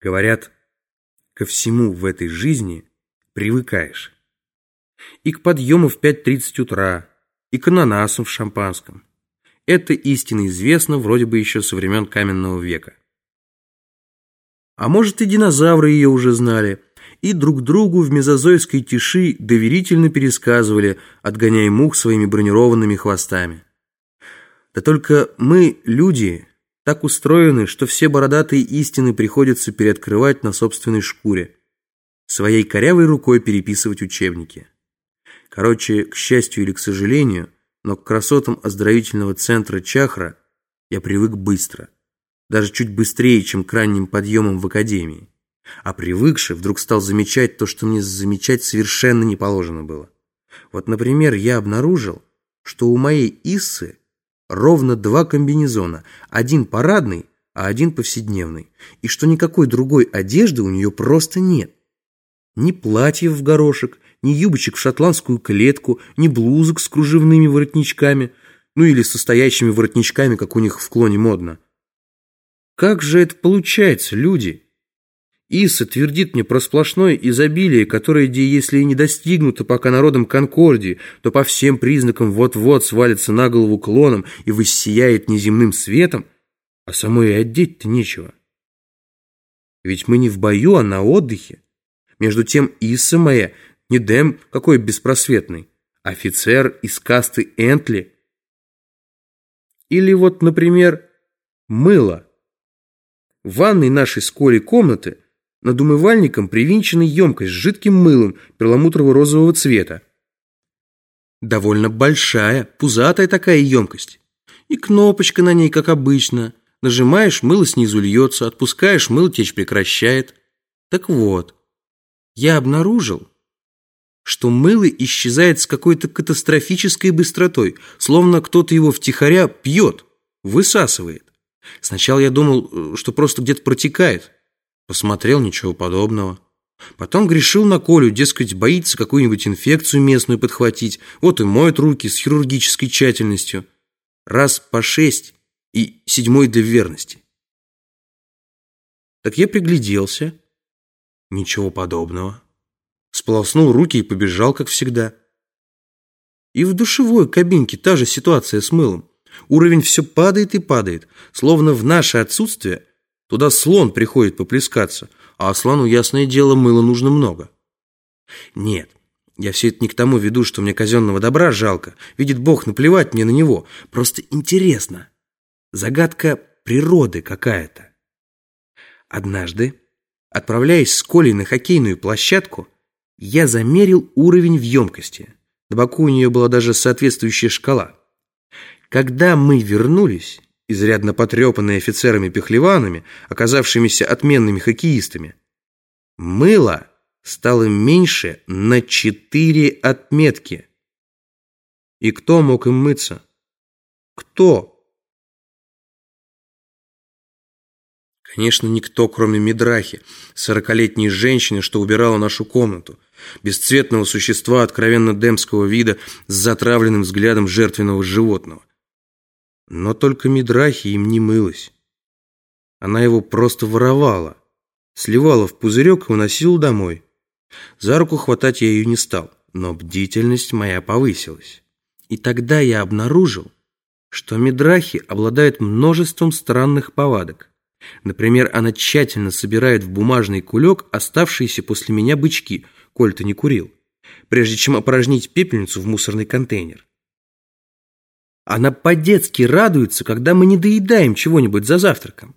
Говорят, ко всему в этой жизни привыкаешь. И к подъему в 5.30 утра, и к ананасам в шампанском. Это истинно известно вроде бы еще со времен каменного века. А может и динозавры ее уже знали, и друг другу в мезозойской тиши доверительно пересказывали, отгоняя мух своими бронированными хвостами. Да только мы, люди, так устроены, что все бородатые истины приходится переоткрывать на собственной шкуре, своей корявой рукой переписывать учебники. Короче, к счастью или к сожалению, но к красотам оздоровительного центра Чахра я привык быстро. Даже чуть быстрее, чем к ранним подъемам в академии. А привыкший вдруг стал замечать то, что мне замечать совершенно не положено было. Вот, например, я обнаружил, что у моей Иссы ровно два комбинезона. Один парадный, а один повседневный. И что никакой другой одежды у нее просто нет. Ни платьев в горошек, ни юбочек в шотландскую клетку, ни блузок с кружевными воротничками, ну или состоящими воротничками, как у них в клоне модно. Как же это получается, люди? Иса твердит мне про сплошное изобилие, которое, если и не достигнуто пока народом Конкордии, то по всем признакам вот-вот свалится на голову клоном и воссияет неземным светом, а самой одеть-то нечего. Ведь мы не в бою, а на отдыхе. Между тем Иса моя не Дэм какой беспросветный, офицер из касты Энтли. Или вот, например, мыло. В ванной нашей с Колей комнаты над умывальником привинчена емкость с жидким мылом перламутрово-розового цвета. Довольно большая, пузатая такая емкость. И кнопочка на ней, как обычно. Нажимаешь, мыло снизу льется, отпускаешь, мыло течь прекращает. Так вот, я обнаружил, что мыло исчезает с какой-то катастрофической быстротой, словно кто-то его втихаря пьет, высасывает. Сначала я думал, что просто где-то протекает, Посмотрел, ничего подобного. Потом грешил на Колю, дескать, боится какую-нибудь инфекцию местную подхватить. Вот и моет руки с хирургической тщательностью. Раз по шесть и седьмой до верности. Так я пригляделся. Ничего подобного. Сполоснул руки и побежал, как всегда. И в душевой кабинке та же ситуация с мылом. Уровень все падает и падает, словно в наше отсутствие Туда слон приходит поплескаться, а слону, ясное дело, мыла нужно много. Нет, я все это не к тому веду, что мне казенного добра жалко. Видит Бог, наплевать мне на него. Просто интересно. Загадка природы какая-то. Однажды, отправляясь с Колей на хоккейную площадку, я замерил уровень в емкости. На боку у нее была даже соответствующая шкала. Когда мы вернулись, изрядно потрепанные офицерами-пехлеванами, оказавшимися отменными хоккеистами. Мыло стало меньше на четыре отметки. И кто мог им мыться? Кто? Конечно, никто, кроме Мидрахи, сорокалетней женщины, что убирала нашу комнату, бесцветного существа откровенно демского вида с затравленным взглядом жертвенного животного. Но только Мидрахи им не мылась. Она его просто воровала, сливала в пузырек и уносила домой. За руку хватать я ее не стал, но бдительность моя повысилась. И тогда я обнаружил, что Мидрахи обладает множеством странных повадок. Например, она тщательно собирает в бумажный кулек оставшиеся после меня бычки, коль ты не курил, прежде чем опорожнить пепельницу в мусорный контейнер. Она по-детски радуется, когда мы не доедаем чего-нибудь за завтраком.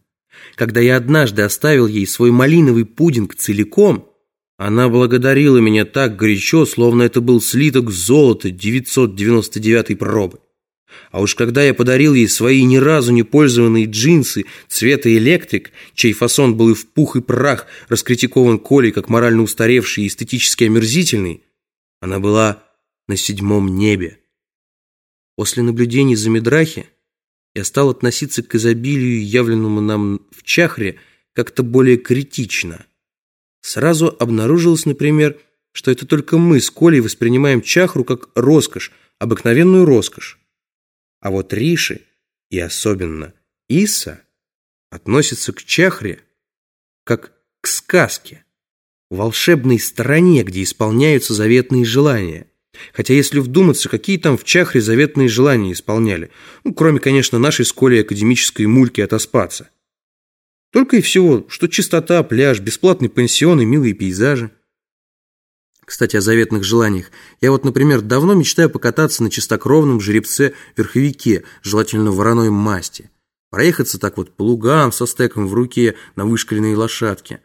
Когда я однажды оставил ей свой малиновый пудинг целиком, она благодарила меня так горячо, словно это был слиток золота 999 пробы. А уж когда я подарил ей свои ни разу не пользованные джинсы цвета электрик, чей фасон был и в пух и прах раскритикован Колей как морально устаревший и эстетически омерзительный, она была на седьмом небе. После наблюдений за Медрахи я стал относиться к изобилию, явленному нам в Чахре, как-то более критично. Сразу обнаружилось, например, что это только мы с Колей воспринимаем Чахру как роскошь, обыкновенную роскошь. А вот Риши, и особенно Иса, относятся к Чахре как к сказке, волшебной стране, где исполняются заветные желания. Хотя если вдуматься, какие там в Чахре заветные желания исполняли, ну, кроме, конечно, нашей школе академической мульки отоспаться. Только и всего, что чистота, пляж, бесплатный пансион и милые пейзажи. Кстати, о заветных желаниях. Я вот, например, давно мечтаю покататься на чистокровном жеребце-верховике, желательно вороной масти. Проехаться так вот по лугам со стеком в руке на вышкаленной лошадке.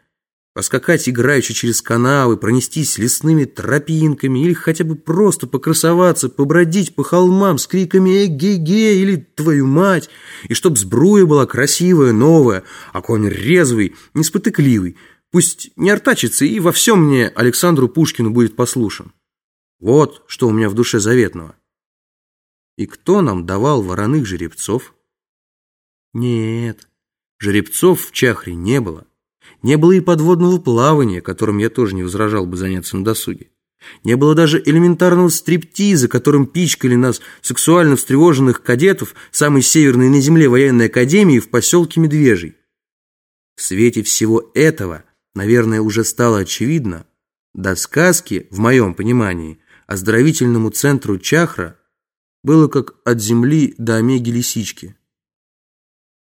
Поскакать играючи через канавы, пронестись лесными тропинками или хотя бы просто покрасоваться, побродить по холмам с криками «Эге-ге!» или «Твою мать!» И чтоб сбруя была красивая, новая, а конь резвый, неспотыкливый, Пусть не артачится и во всем мне Александру Пушкину будет послушен. Вот что у меня в душе заветного. И кто нам давал вороных жеребцов? Нет, жеребцов в Чахре не было. Не было и подводного плавания, которым я тоже не возражал бы заняться на досуге. Не было даже элементарного стриптиза, которым пичкали нас сексуально встревоженных кадетов самой северной на земле военной академии в поселке Медвежий. В свете всего этого наверное, уже стало очевидно, до сказки, в моем понимании, оздоровительному центру чахра было как от земли до омеги-лисички.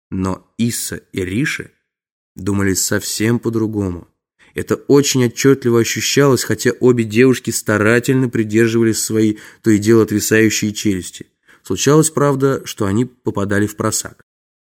Но Исса и Риши думали совсем по-другому. Это очень отчетливо ощущалось, хотя обе девушки старательно придерживались свои то и дело отвисающие челюсти. Случалось, правда, что они попадали в просак.